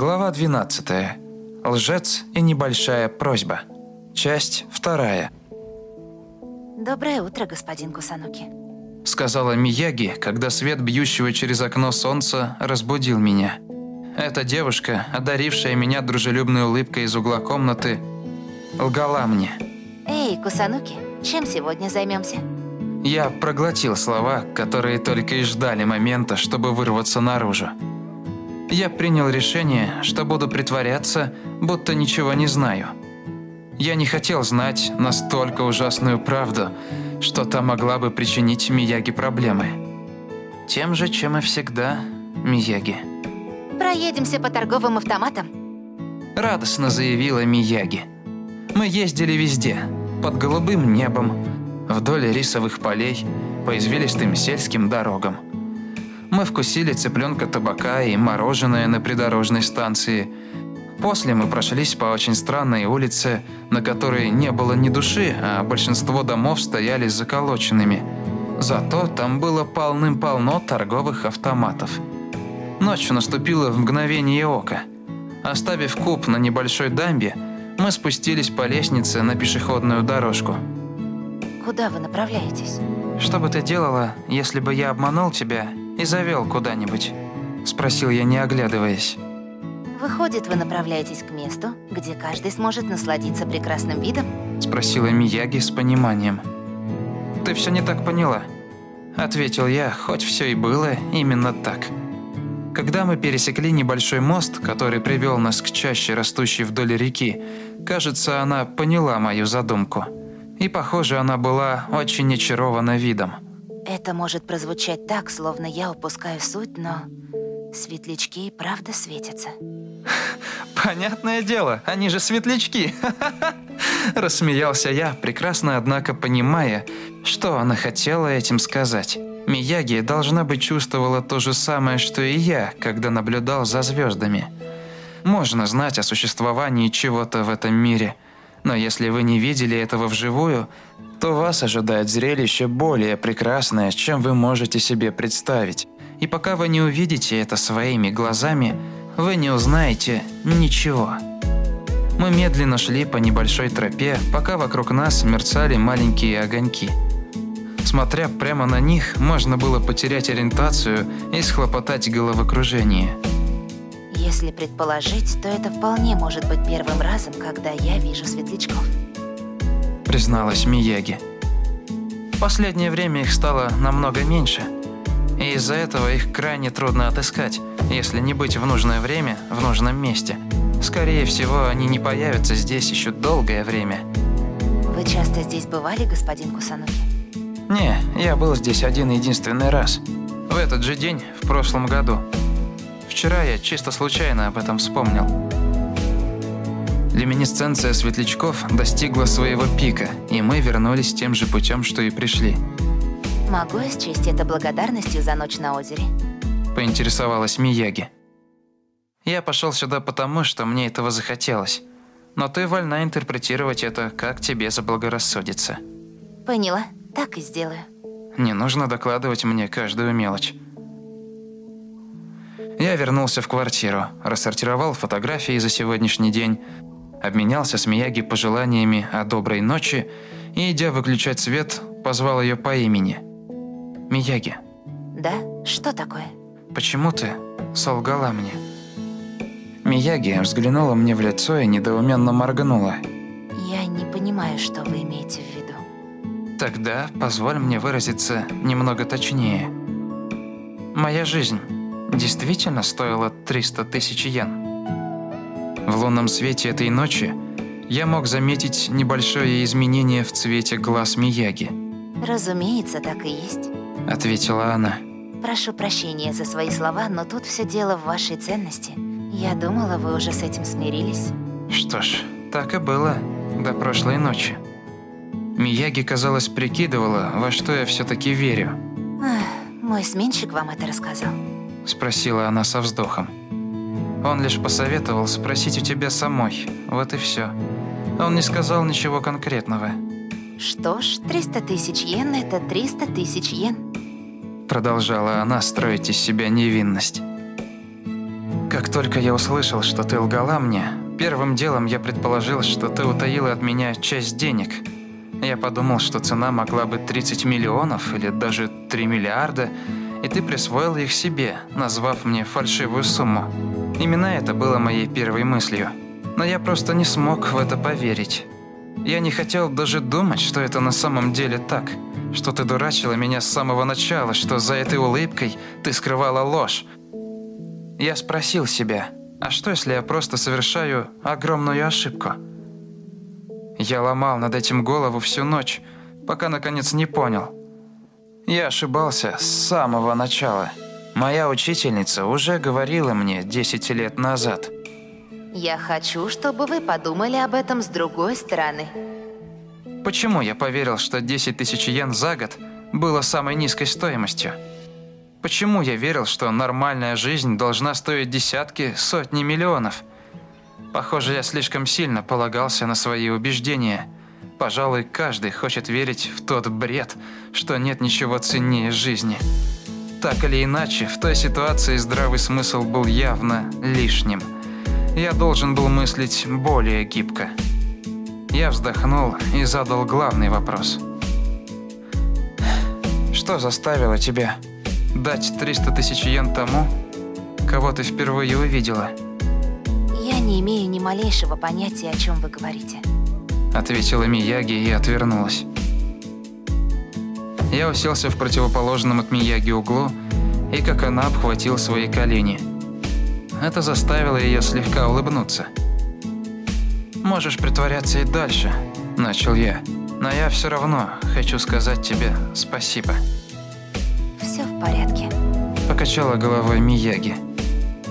Глава 12. Лжец и небольшая просьба. Часть вторая. Доброе утро, господин Кусануки. Сказала Мияги, когда свет бьющего через окно солнца разбудил меня. Эта девушка, одарившая меня дружелюбной улыбкой из угла комнаты, лгала мне. Эй, Кусануки, чем сегодня займемся? Я проглотил слова, которые только и ждали момента, чтобы вырваться наружу. Я принял решение, что буду притворяться, будто ничего не знаю. Я не хотел знать настолько ужасную правду, что та могла бы причинить Мияги проблемы. Тем же, чем и всегда, Мияги. Проедемся по торговым автоматам. Радостно заявила Мияги. Мы ездили везде. Под голубым небом, вдоль рисовых полей, по извилистым сельским дорогам. Мы вкусили цыпленка табака и мороженое на придорожной станции. После мы прошлись по очень странной улице, на которой не было ни души, а большинство домов стояли заколоченными. Зато там было полным-полно торговых автоматов. Ночь наступила в мгновение ока. Оставив куб на небольшой дамбе, мы спустились по лестнице на пешеходную дорожку. Куда вы направляетесь? «Что бы ты делала, если бы я обманул тебя и завел куда-нибудь?» Спросил я, не оглядываясь. Выходит, вы направляетесь к месту, где каждый сможет насладиться прекрасным видом? Спросила Мияги с пониманием. «Ты все не так поняла», – ответил я, хоть все и было именно так. Когда мы пересекли небольшой мост, который привел нас к чаще растущей вдоль реки, кажется, она поняла мою задумку. И, похоже, она была очень очарована видом. Это может прозвучать так, словно я упускаю суть, но светлячки и правда светятся. «Понятное дело, они же светлячки!» Рассмеялся я, прекрасно, однако, понимая, что она хотела этим сказать. Мияги, должна быть, чувствовала то же самое, что и я, когда наблюдал за звездами. Можно знать о существовании чего-то в этом мире, но если вы не видели этого вживую, то вас ожидает зрелище более прекрасное, чем вы можете себе представить. И пока вы не увидите это своими глазами, вы не узнаете ничего. Мы медленно шли по небольшой тропе, пока вокруг нас мерцали маленькие огоньки. Смотря прямо на них, можно было потерять ориентацию и схлопотать головокружение. Если предположить, то это вполне может быть первым разом, когда я вижу светлячков. Призналась Мияги. В последнее время их стало намного меньше. И из-за этого их крайне трудно отыскать, если не быть в нужное время в нужном месте. Скорее всего, они не появятся здесь еще долгое время. Вы часто здесь бывали, господин Кусануки? Не, я был здесь один единственный раз. В этот же день, в прошлом году. Вчера я чисто случайно об этом вспомнил. Люминесценция светлячков достигла своего пика, и мы вернулись тем же путем, что и пришли. Могу я счесть это благодарностью за ночь на озере? Поинтересовалась Мияги. Я пошел сюда потому, что мне этого захотелось. Но ты вольна интерпретировать это, как тебе заблагорассудится. Поняла, так и сделаю. Не нужно докладывать мне каждую мелочь. Я вернулся в квартиру, рассортировал фотографии за сегодняшний день, обменялся с Мияги пожеланиями о доброй ночи и, идя выключать свет, позвал ее по имени. «Мияги, Да? Что такое? почему ты солгала мне?» Мияги взглянула мне в лицо и недоуменно моргнула. Я не понимаю, что вы имеете в виду. Тогда позволь мне выразиться немного точнее. Моя жизнь действительно стоила 300 тысяч йен. В лунном свете этой ночи я мог заметить небольшое изменение в цвете глаз Мияги, Разумеется, так и есть. ответила она. Прошу прощения за свои слова, но тут все дело в вашей ценности. Я думала, вы уже с этим смирились. Что ж, так и было до прошлой ночи. Мияги, казалось, прикидывала, во что я все-таки верю, Ах, мой сменщик вам это рассказал. спросила она со вздохом. Он лишь посоветовал спросить у тебя самой, вот и все. Он не сказал ничего конкретного. Что ж, 300 тысяч йен – это 300 тысяч йен. Продолжала она строить из себя невинность. Как только я услышал, что ты лгала мне, первым делом я предположил, что ты утаила от меня часть денег. Я подумал, что цена могла быть 30 миллионов или даже 3 миллиарда, и ты присвоил их себе, назвав мне фальшивую сумму. Именно это было моей первой мыслью. Но я просто не смог в это поверить. Я не хотел даже думать, что это на самом деле так. Что ты дурачила меня с самого начала, что за этой улыбкой ты скрывала ложь. Я спросил себя, а что если я просто совершаю огромную ошибку? Я ломал над этим голову всю ночь, пока наконец не понял. Я ошибался с самого начала. Моя учительница уже говорила мне 10 лет назад – я хочу, чтобы вы подумали об этом с другой стороны. Почему я поверил, что 10 тысяч йен за год было самой низкой стоимостью? Почему я верил, что нормальная жизнь должна стоить десятки, сотни миллионов? Похоже, я слишком сильно полагался на свои убеждения. Пожалуй, каждый хочет верить в тот бред, что нет ничего ценнее жизни. Так или иначе, в той ситуации здравый смысл был явно лишним – я должен был мыслить более гибко. Я вздохнул и задал главный вопрос. Что заставило тебя дать 300 тысяч йен тому, кого ты впервые увидела? Я не имею ни малейшего понятия, о чем вы говорите. Ответила Мияги и отвернулась. Я уселся в противоположном от Мияги углу и, как она, обхватил свои колени – это заставило ее слегка улыбнуться. «Можешь притворяться и дальше», – начал я. «Но я все равно хочу сказать тебе спасибо». «Все в порядке», – покачала головой Мияги.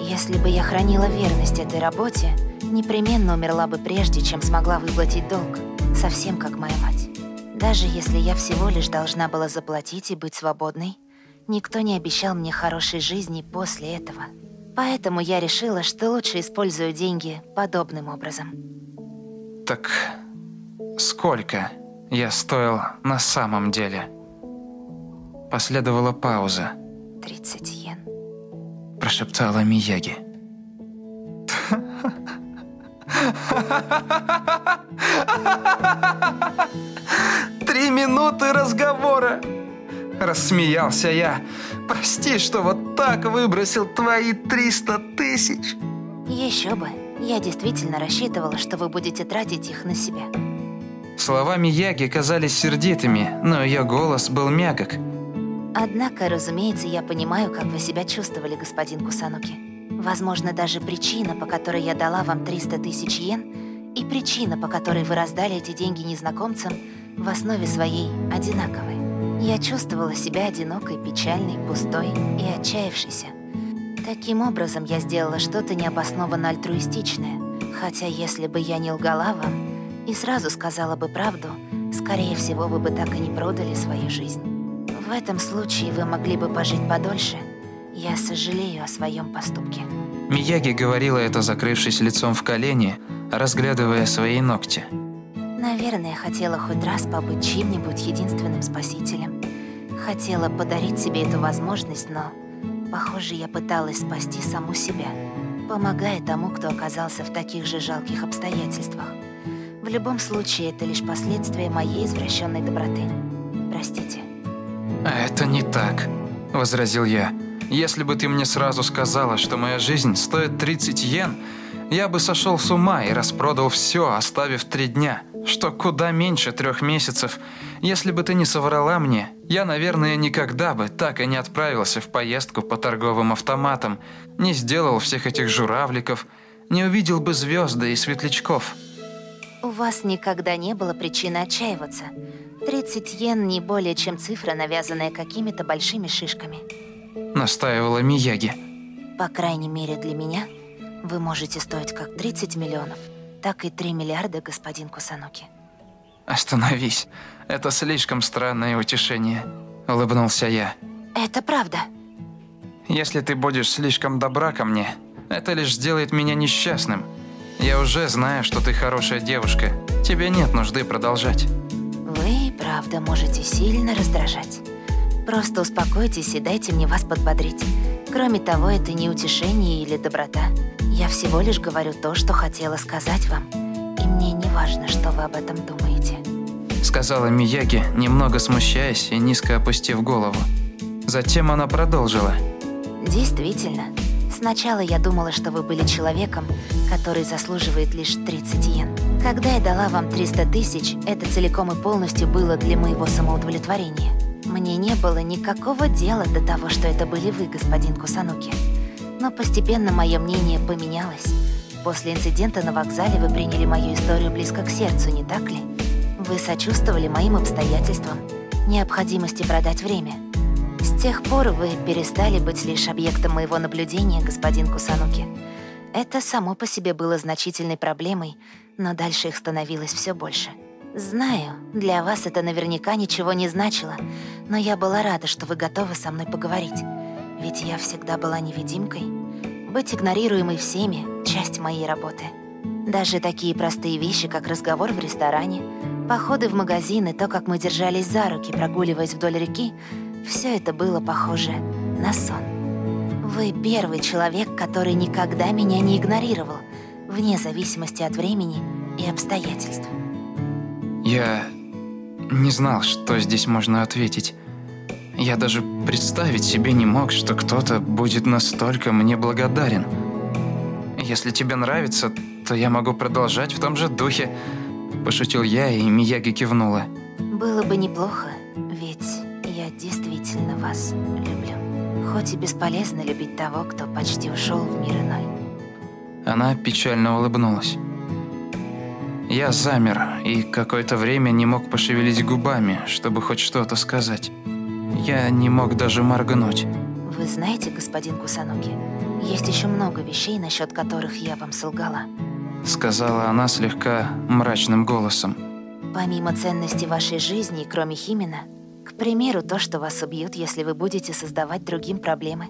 «Если бы я хранила верность этой работе, непременно умерла бы прежде, чем смогла выплатить долг, совсем как моя мать. Даже если я всего лишь должна была заплатить и быть свободной, никто не обещал мне хорошей жизни после этого». Поэтому я решила, что лучше использую деньги подобным образом. Так сколько я стоил на самом деле? Последовала пауза. 30 йен. Прошептала Мияги. Три минуты разговора. Рассмеялся я. Прости, что вот так выбросил твои 300 тысяч. Еще бы. Я действительно рассчитывала, что вы будете тратить их на себя. Слова Мияги казались сердитыми, но ее голос был мягок. Однако, разумеется, я понимаю, как вы себя чувствовали, господин Кусануки. Возможно, даже причина, по которой я дала вам 300 тысяч йен, и причина, по которой вы раздали эти деньги незнакомцам, в основе своей одинаковые. Я чувствовала себя одинокой, печальной, пустой и отчаявшейся. Таким образом, я сделала что-то необоснованно альтруистичное, хотя если бы я не лгала вам и сразу сказала бы правду, скорее всего, вы бы так и не продали свою жизнь. В этом случае вы могли бы пожить подольше. Я сожалею о своем поступке. Мияги говорила это, закрывшись лицом в колени, разглядывая свои ногти. Наверное, хотела хоть раз побыть чьим-нибудь единственным спасителем. Хотела подарить себе эту возможность, но, похоже, я пыталась спасти саму себя, помогая тому, кто оказался в таких же жалких обстоятельствах. В любом случае, это лишь последствия моей извращенной доброты. Простите. «Это не так», — возразил я. «Если бы ты мне сразу сказала, что моя жизнь стоит 30 йен, я бы сошел с ума и распродал все, оставив три дня» что куда меньше трех месяцев. Если бы ты не соврала мне, я, наверное, никогда бы так и не отправился в поездку по торговым автоматам, не сделал всех этих журавликов, не увидел бы звезды и светлячков. У вас никогда не было причины отчаиваться. 30 йен не более чем цифра, навязанная какими-то большими шишками. Настаивала Мияги. По крайней мере для меня, вы можете стоить как 30 миллионов так и 3 миллиарда, господин Кусануки. Остановись. Это слишком странное утешение. Улыбнулся я. Это правда. Если ты будешь слишком добра ко мне, это лишь сделает меня несчастным. Я уже знаю, что ты хорошая девушка. Тебе нет нужды продолжать. Вы, правда, можете сильно раздражать. Просто успокойтесь и дайте мне вас подбодрить. Кроме того, это не утешение или доброта. Я всего лишь говорю то, что хотела сказать вам. И мне не важно, что вы об этом думаете. Сказала Мияги, немного смущаясь и низко опустив голову. Затем она продолжила. Действительно. Сначала я думала, что вы были человеком, который заслуживает лишь 30 йен. Когда я дала вам 300 тысяч, это целиком и полностью было для моего самоудовлетворения. Мне не было никакого дела до того, что это были вы, господин Кусануки. Но постепенно мое мнение поменялось. После инцидента на вокзале вы приняли мою историю близко к сердцу, не так ли? Вы сочувствовали моим обстоятельствам, необходимости продать время. С тех пор вы перестали быть лишь объектом моего наблюдения, господин Кусануки. Это само по себе было значительной проблемой, но дальше их становилось все больше. Знаю, для вас это наверняка ничего не значило, но я была рада, что вы готовы со мной поговорить. Ведь я всегда была невидимкой. Быть игнорируемой всеми — часть моей работы. Даже такие простые вещи, как разговор в ресторане, походы в магазин то, как мы держались за руки, прогуливаясь вдоль реки, все это было похоже на сон. Вы первый человек, который никогда меня не игнорировал, вне зависимости от времени и обстоятельств. Я не знал, что здесь можно ответить. Я даже представить себе не мог, что кто-то будет настолько мне благодарен. Если тебе нравится, то я могу продолжать в том же духе. Пошутил я, и Мияги кивнула. Было бы неплохо, ведь я действительно вас люблю. Хоть и бесполезно любить того, кто почти ушел в мир иной. Она печально улыбнулась. Я замер и какое-то время не мог пошевелить губами, чтобы хоть что-то сказать. Я не мог даже моргнуть. Вы знаете, господин Кусануки, есть еще много вещей, насчет которых я вам солгала. Сказала она слегка мрачным голосом. Помимо ценности вашей жизни, кроме Химина, к примеру, то, что вас убьют, если вы будете создавать другим проблемы,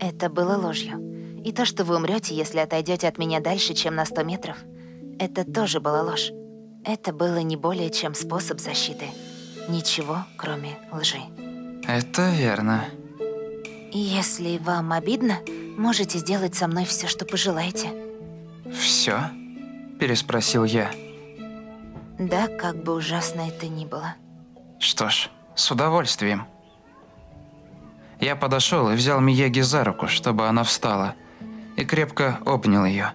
это было ложью. И то, что вы умрете, если отойдете от меня дальше, чем на 100 метров – это тоже была ложь. Это было не более чем способ защиты. Ничего, кроме лжи. Это верно. Если вам обидно, можете сделать со мной все, что пожелаете. Все? Переспросил я. Да, как бы ужасно это ни было. Что ж, с удовольствием. Я подошел и взял Мияги за руку, чтобы она встала, и крепко обнял ее.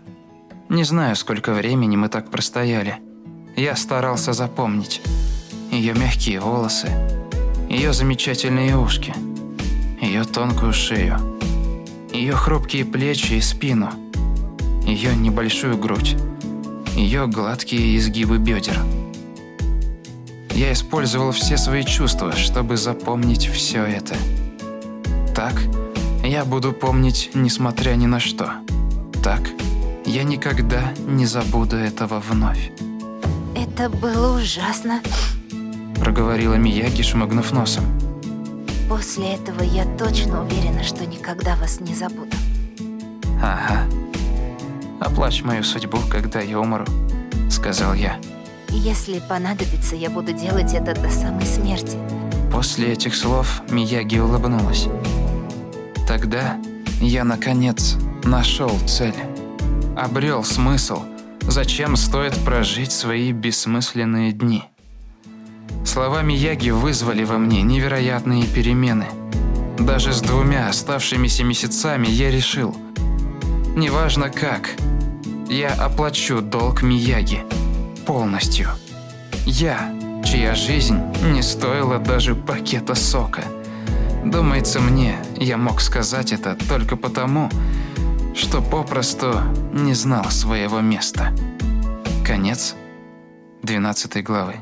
Не знаю, сколько времени мы так простояли. Я старался запомнить. Ее мягкие волосы, ее замечательные ушки, ее тонкую шею, ее хрупкие плечи и спину, ее небольшую грудь, ее гладкие изгибы бедер. Я использовал все свои чувства, чтобы запомнить все это. Так я буду помнить, несмотря ни на что. Так я никогда не забуду этого вновь. Это было ужасно. Проговорила Мияги, шмыгнув носом. После этого я точно уверена, что никогда вас не забуду. Ага. Оплачь мою судьбу, когда я умру, сказал я. Если понадобится, я буду делать это до самой смерти. После этих слов Мияги улыбнулась. Тогда я, наконец, нашел цель обрел смысл, зачем стоит прожить свои бессмысленные дни. Слова Мияги вызвали во мне невероятные перемены. Даже с двумя оставшимися месяцами я решил, неважно как, я оплачу долг Мияги полностью. Я, чья жизнь не стоила даже пакета сока. Думается мне, я мог сказать это только потому, что попросту не знал своего места. Конец 12 главы.